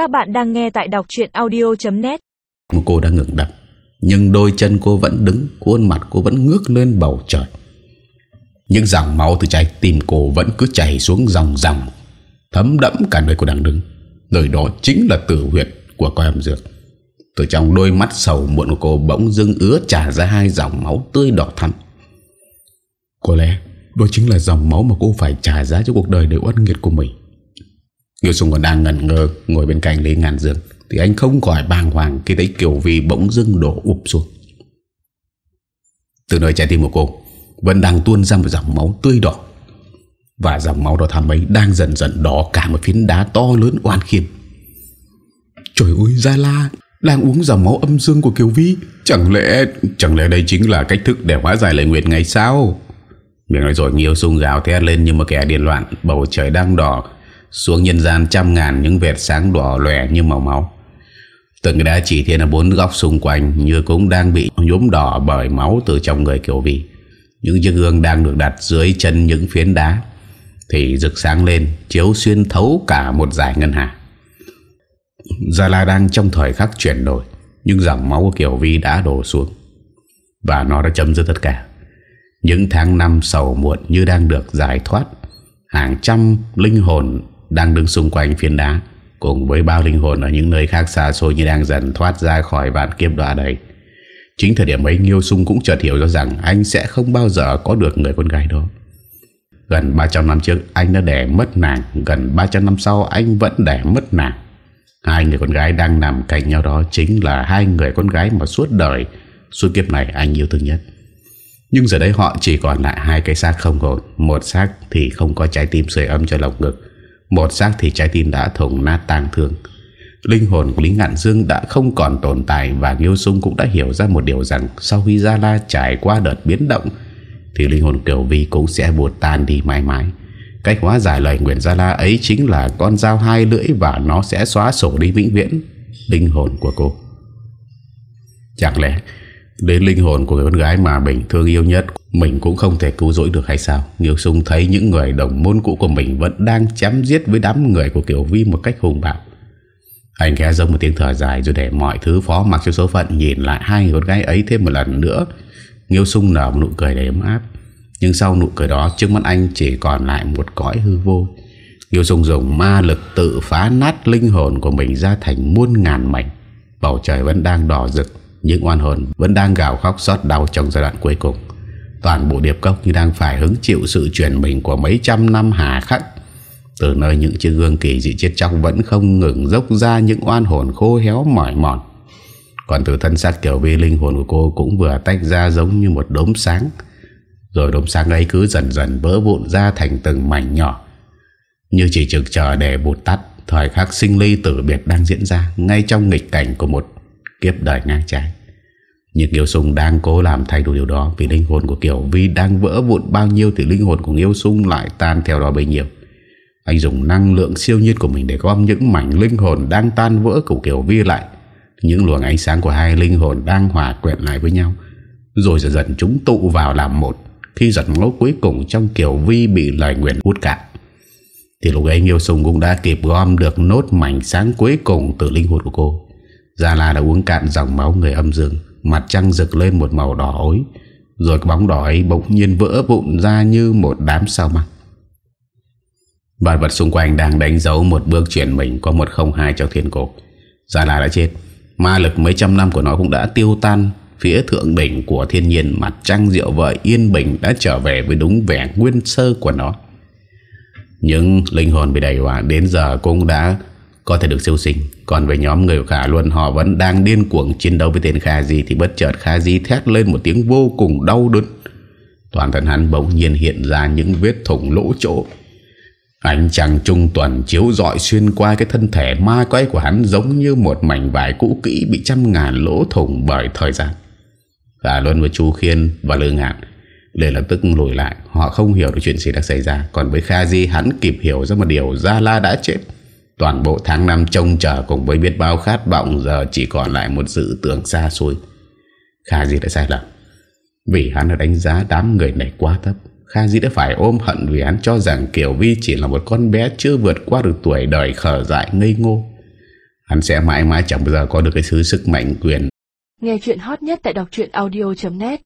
Các bạn đang nghe tại đọc chuyện audio.net Cô đã ngừng đập, Nhưng đôi chân cô vẫn đứng, Khuôn mặt cô vẫn ngước lên bầu trời. Những dòng máu từ trái tim cô Vẫn cứ chảy xuống dòng dòng, Thấm đẫm cả nơi cô đang đứng. Nơi đó chính là tử huyệt của coi em dược. Từ trong đôi mắt sầu muộn của cô Bỗng dưng ứa trả ra hai dòng máu tươi đỏ thắm. Có lẽ đó chính là dòng máu mà cô phải trả giá cho cuộc đời để oan nghiệt của mình. Nghiêu Sùng còn đang ngẩn ngơ, Ngồi bên cạnh Lý Ngàn Dương. Thì anh không khỏi bàng hoàng Khi thấy Kiều Vi bỗng dưng đổ ụp xuống. Từ nơi trái tim của cô, Vẫn đang tuôn ra một dòng máu tươi đỏ. Và dòng máu đỏ thắm ấy Đang dần dần đỏ cả một phiến đá to lớn oan khiên Trời ơi, Gia La, Đang uống dòng máu âm dương của Kiều Vi. Chẳng lẽ Chẳng lẽ đây chính là cách thức để hóa giải lời nguyện ngày sao? Miệng nói rồi Nghiêu Sung gào thét lên như một kẻ điên loạn. Bầu trời đang đỏ xuống nhân gian trăm ngàn những vệt sáng đỏ lòe như màu máu. Từng đã đá chỉ thiên ở bốn góc xung quanh Như cũng đang bị nhốm đỏ bởi máu từ trong người Kiều Vi Những chiếc gương đang được đặt dưới chân những phiến đá. Thì rực sáng lên, Chiếu xuyên thấu cả một dải ngân hà. Gia La đang trong thời khắc chuyển đổi, Nhưng dòng máu của Kiều Vi đã đổ xuống. Và nó đã chấm dứt tất cả. Những tháng năm sầu muộn như đang được giải thoát, Hàng trăm linh hồn đang đứng xung quanh phiến đá cùng với bao linh hồn ở những nơi khác xa xôi như đang dần thoát ra khỏi vạn kiếp đọa đầy. Chính thời điểm ấy Nghiêu Sung cũng chợt hiểu ra rằng anh sẽ không bao giờ có được người con gái đó. Gần 300 năm trước anh đã đẻ mất nàng, gần 300 năm sau anh vẫn đẻ mất nàng. Hai người con gái đang nằm cạnh nhau đó chính là hai người con gái mà suốt đời, suốt kiếp này anh yêu thương nhất. Nhưng giờ đây họ chỉ còn lại hai cái xác không hồn Một xác thì không có trái tim sưởi ấm cho lòng ngực một xác thì trái tim đã thủng nát tang thương. Linh hồn của Lý Ngạn Dương đã không còn tồn tại Và Nghiêu Sung cũng đã hiểu ra một điều rằng Sau khi Gia La trải qua đợt biến động, Thì linh hồn Kiều Vi cũng sẽ buột tan đi mãi mãi. Cách hóa giải lời nguyện Gia La ấy chính là con dao hai lưỡi Và nó sẽ xóa sổ đi vĩnh viễn Linh hồn của cô. Chẳng lẽ Đến linh hồn của người con gái mà mình thương yêu nhất, Mình cũng không thể cứu rỗi được hay sao? Nghiêu Sung thấy những người đồng môn cũ của mình Vẫn đang chém giết với đám người của Kiều Vi Một cách hùng bạo. Anh khẽ rông một tiếng thở dài Rồi để mọi thứ phó mặc cho số phận Nhìn lại hai người con gái ấy thêm một lần nữa. Nghiêu Sung nở một nụ cười đầy ấm áp. Nhưng sau nụ cười đó, Trước mắt anh chỉ còn lại một cõi hư vô. Nghiêu Sung dùng ma lực tự phá nát linh hồn của mình ra thành muôn ngàn mảnh. Bầu trời vẫn đang đỏ rực những oan hồn vẫn đang gào khóc xót đau trong giai đoạn cuối cùng. Toàn bộ điệp cốc như đang phải hứng chịu sự chuyển mình của mấy trăm năm hà khắc. Từ nơi những chiếc gương kỳ dị chết chóc vẫn không ngừng dốc ra những oan hồn khô héo mỏi mòn. Còn từ thân xác kiểu vi linh hồn của cô cũng vừa tách ra giống như một đốm sáng. Rồi đốm sáng ấy cứ dần dần vỡ vụn ra thành từng mảnh nhỏ. Như chỉ trực chờ để bụt tắt, Thời khắc sinh ly tử biệt đang diễn ra Ngay trong nghịch cảnh của một kiếp đời ngang trái. Nhưng Kiều Sung đang cố làm thay đổi điều đó Vì linh hồn của Kiều Vi đang vỡ vụn bao nhiêu Thì linh hồn của Kiều Sung lại tan theo đó bấy nhiêu. Anh dùng năng lượng siêu nhiên của mình Để gom những mảnh linh hồn đang tan vỡ của Kiều Vi lại. Những luồng ánh sáng của hai linh hồn đang hòa quyện lại với nhau. Rồi dần dần chúng tụ vào làm một, Khi giật máu cuối cùng trong Kiều Vi bị lời nguyện hút cạn. Thì lúc ấy Nghiêu Sùng cũng đã kịp gom được nốt mảnh sáng cuối cùng từ linh hồn của cô. Gia La đã uống cạn dòng máu người âm dương, Mặt trăng rực lên một màu đỏ ối, Rồi cái bóng đỏ ấy bỗng nhiên vỡ vụn ra như một đám sao măng Vạn vật xung quanh đang đánh dấu một bước chuyển mình Có một không hai trong thiên cổ. Gia La đã chết. Ma lực mấy trăm năm của nó cũng đã tiêu tan. Phía thượng đỉnh của thiên nhiên, Mặt trăng, rượu vợ yên bình Đã trở về với đúng vẻ nguyên sơ của nó. Những linh hồn bị đầy hoảng Đến giờ cũng đã có thể được siêu sinh Còn về nhóm người của Khả Luân, Họ vẫn đang điên cuồng chiến đấu với tên Kha Di Thì bất chợt Kha Di thét lên một tiếng vô cùng đau đớn Toàn thân hắn bỗng nhiên hiện ra những vết thủng lỗ chỗ Ánh trăng trung tuần chiếu dọi xuyên qua cái thân thể ma quái của hắn giống như một mảnh vải cũ kỹ bị trăm ngàn lỗ thủng bởi thời gian. Khả Luân với Chu Khiên và Lương Ngạn Lê lập tức lùi lại. Họ không hiểu được chuyện gì đã xảy ra. Còn với Kha Di, hắn kịp hiểu ra một điều, Gia La đã chết. Toàn bộ tháng năm trông chờ cùng với biết bao khát vọng, giờ chỉ còn lại một dự tưởng xa xôi. Kha Di đã sai lầm. Vì hắn đã đánh giá đám người này quá thấp. Kha Di đã phải ôm hận vì hắn cho rằng Kiều Vi chỉ là một con bé chưa vượt qua được tuổi đời khở dại ngây ngô. Hắn sẽ mãi mãi chẳng bao giờ có được cái thứ sức mạnh quyền Nghe chuyện hot nhất tại đọc audio.net